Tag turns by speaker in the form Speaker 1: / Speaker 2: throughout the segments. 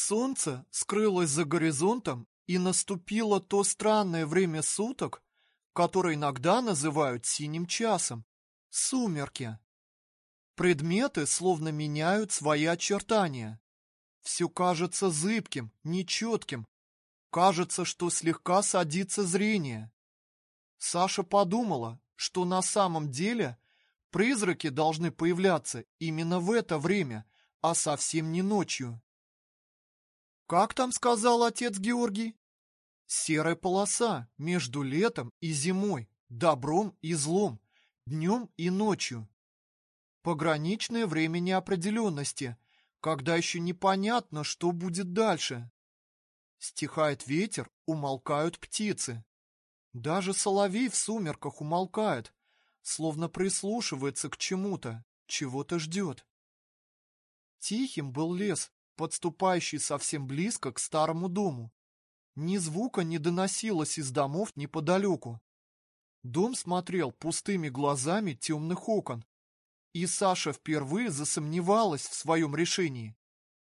Speaker 1: Солнце скрылось за горизонтом, и наступило то странное время суток, которое иногда называют синим часом – сумерки. Предметы словно меняют свои очертания. Все кажется зыбким, нечетким. Кажется, что слегка садится зрение. Саша подумала, что на самом деле призраки должны появляться именно в это время, а совсем не ночью. Как там сказал отец Георгий? Серая полоса между летом и зимой, добром и злом, днем и ночью. Пограничное время неопределенности, когда еще непонятно, что будет дальше. Стихает ветер, умолкают птицы. Даже соловей в сумерках умолкает, словно прислушивается к чему-то, чего-то ждет. Тихим был лес, подступающий совсем близко к старому дому. Ни звука не доносилось из домов неподалеку. Дом смотрел пустыми глазами темных окон. И Саша впервые засомневалась в своем решении.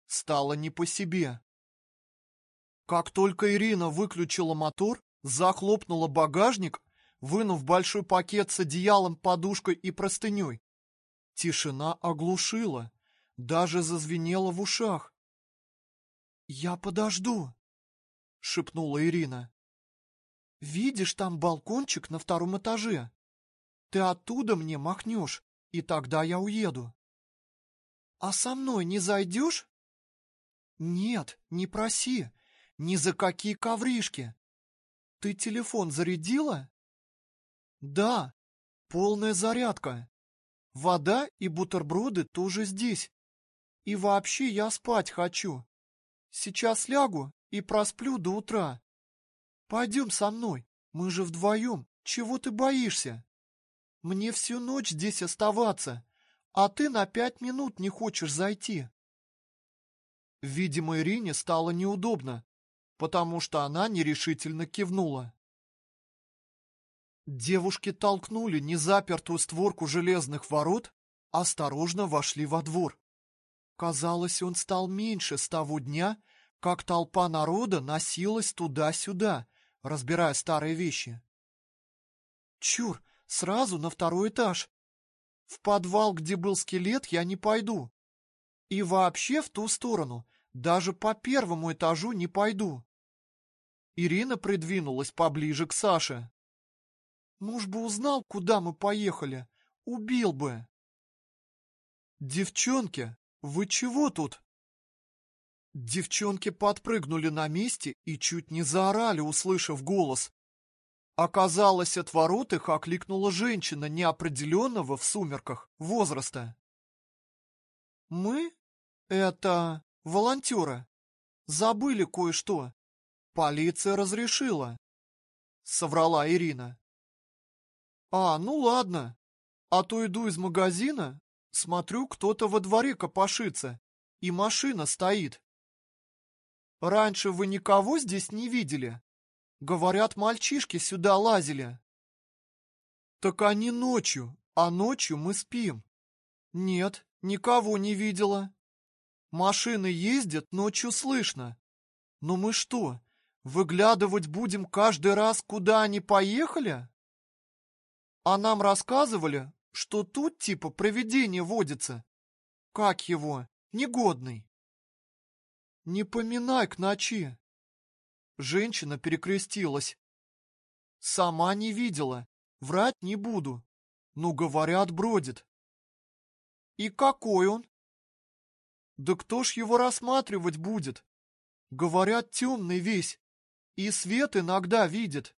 Speaker 1: Стало не по себе. Как только Ирина выключила мотор, захлопнула багажник, вынув большой пакет с одеялом, подушкой и простыней. Тишина оглушила, даже зазвенела в ушах. «Я подожду», — шепнула Ирина. «Видишь там балкончик на втором этаже? Ты оттуда мне махнешь, и тогда я уеду». «А со мной не зайдешь?» «Нет, не проси, ни за какие ковришки. Ты телефон зарядила?» «Да, полная зарядка. Вода и бутерброды тоже здесь. И вообще я спать хочу. Сейчас лягу и просплю до утра. Пойдем со мной, мы же вдвоем, чего ты боишься? Мне всю ночь здесь оставаться, а ты на пять минут не хочешь зайти. Видимо, Ирине стало неудобно, потому что она нерешительно кивнула. Девушки толкнули незапертую створку железных ворот, осторожно вошли во двор. Казалось, он стал меньше с того дня, как толпа народа носилась туда-сюда, разбирая старые вещи. Чур, сразу на второй этаж. В подвал, где был скелет, я не пойду. И вообще в ту сторону, даже по первому этажу не пойду. Ирина придвинулась поближе к Саше. Муж бы узнал, куда мы поехали, убил бы. Девчонки, «Вы чего тут?» Девчонки подпрыгнули на месте и чуть не заорали, услышав голос. Оказалось, от ворот их окликнула женщина неопределенного в сумерках возраста. «Мы? Это... волонтеры. Забыли кое-что. Полиция разрешила», — соврала Ирина. «А, ну ладно. А то иду из магазина, Смотрю, кто-то во дворе копошится, и машина стоит. Раньше вы никого здесь не видели? Говорят, мальчишки сюда лазили. Так они ночью, а ночью мы спим. Нет, никого не видела. Машины ездят, ночью слышно. Но мы что, выглядывать будем каждый раз, куда они поехали? А нам рассказывали, что тут типа провидение водится. Как его? Негодный. Не поминай к ночи. Женщина перекрестилась. Сама не видела, врать не буду. Ну, говорят, бродит. И какой он? Да кто ж его рассматривать будет? Говорят, темный весь. И свет иногда видит.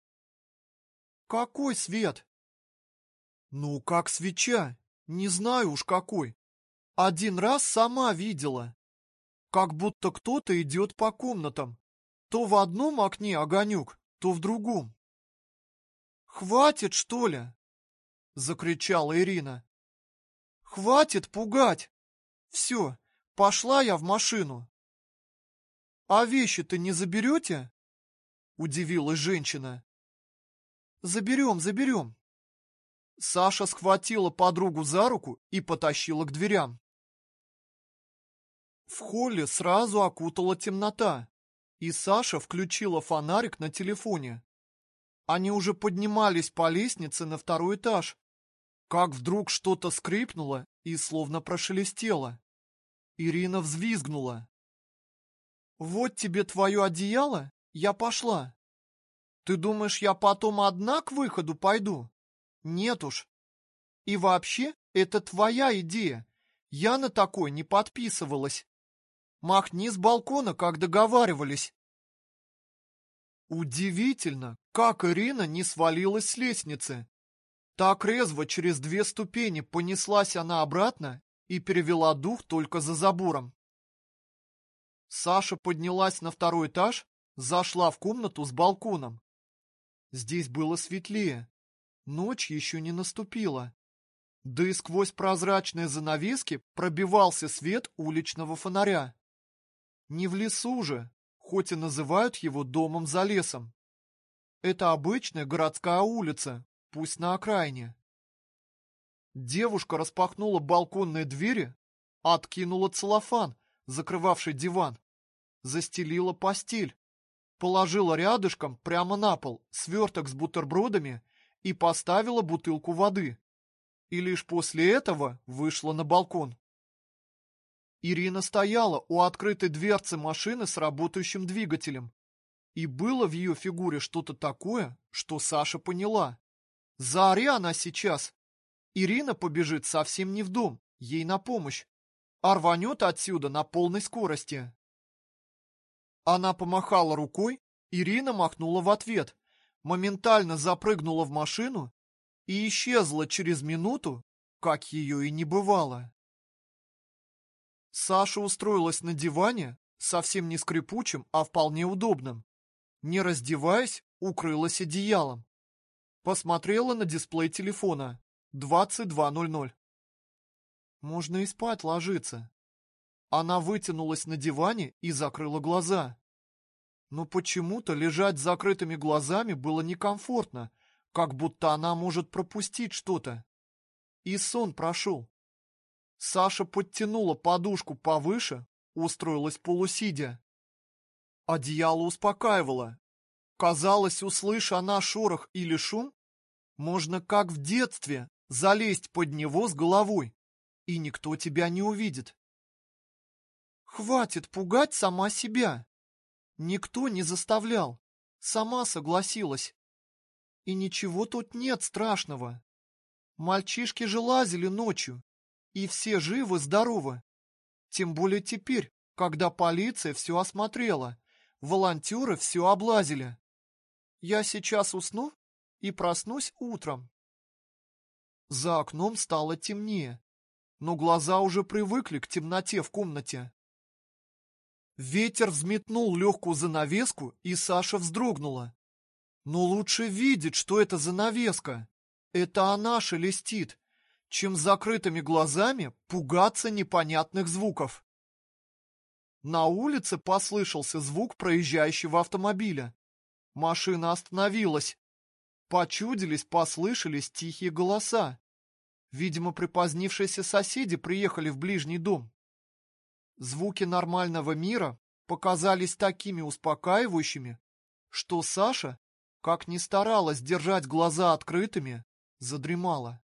Speaker 1: Какой свет? Ну, как свеча. Не знаю уж какой. Один раз сама видела. Как будто кто-то идет по комнатам. То в одном окне огонек, то в другом. «Хватит, что ли?» — закричала Ирина. «Хватит пугать! Все, пошла я в машину!» «А вещи-то не заберете?» — удивилась женщина. «Заберем, заберем. Саша схватила подругу за руку и потащила к дверям. В холле сразу окутала темнота, и Саша включила фонарик на телефоне. Они уже поднимались по лестнице на второй этаж, как вдруг что-то скрипнуло и словно прошелестело. Ирина взвизгнула. «Вот тебе твое одеяло, я пошла. Ты думаешь, я потом одна к выходу пойду? Нет уж. И вообще, это твоя идея. Я на такой не подписывалась. Махни с балкона, как договаривались. Удивительно, как Ирина не свалилась с лестницы. Так резво через две ступени понеслась она обратно и перевела дух только за забором. Саша поднялась на второй этаж, зашла в комнату с балконом. Здесь было светлее. Ночь еще не наступила. Да и сквозь прозрачные занавески пробивался свет уличного фонаря. Не в лесу же, хоть и называют его домом за лесом. Это обычная городская улица, пусть на окраине. Девушка распахнула балконные двери, откинула целлофан, закрывавший диван, застелила постель, положила рядышком прямо на пол сверток с бутербродами и поставила бутылку воды. И лишь после этого вышла на балкон. Ирина стояла у открытой дверцы машины с работающим двигателем. И было в ее фигуре что-то такое, что Саша поняла. Заори она сейчас, Ирина побежит совсем не в дом, ей на помощь, а рванет отсюда на полной скорости. Она помахала рукой, Ирина махнула в ответ, моментально запрыгнула в машину и исчезла через минуту, как ее и не бывало. Саша устроилась на диване, совсем не скрипучим, а вполне удобным. Не раздеваясь, укрылась одеялом. Посмотрела на дисплей телефона. 22.00. Можно и спать ложиться. Она вытянулась на диване и закрыла глаза. Но почему-то лежать с закрытыми глазами было некомфортно, как будто она может пропустить что-то. И сон прошел. Саша подтянула подушку повыше, устроилась полусидя. Одеяло успокаивало. Казалось, услыша она шорох или шум, можно как в детстве залезть под него с головой, и никто тебя не увидит. Хватит пугать сама себя. Никто не заставлял, сама согласилась. И ничего тут нет страшного. Мальчишки же лазили ночью, и все живы-здоровы. Тем более теперь, когда полиция все осмотрела, волонтеры все облазили. Я сейчас усну и проснусь утром. За окном стало темнее, но глаза уже привыкли к темноте в комнате. Ветер взметнул легкую занавеску, и Саша вздрогнула. Но лучше видеть, что это занавеска. Это она шелестит, чем закрытыми глазами пугаться непонятных звуков. На улице послышался звук проезжающего автомобиля. Машина остановилась. Почудились, послышались тихие голоса. Видимо, припозднившиеся соседи приехали в ближний дом. Звуки нормального мира показались такими успокаивающими, что Саша, как ни старалась держать глаза открытыми, задремала.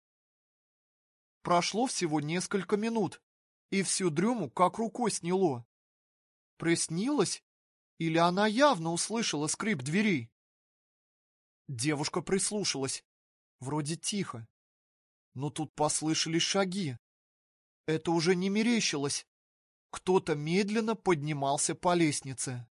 Speaker 1: Прошло всего несколько минут, и всю дрему как рукой сняло. Приснилось? Или она явно услышала скрип дверей? Девушка прислушалась. Вроде тихо. Но тут послышались шаги. Это уже не мерещилось. Кто-то медленно поднимался по лестнице.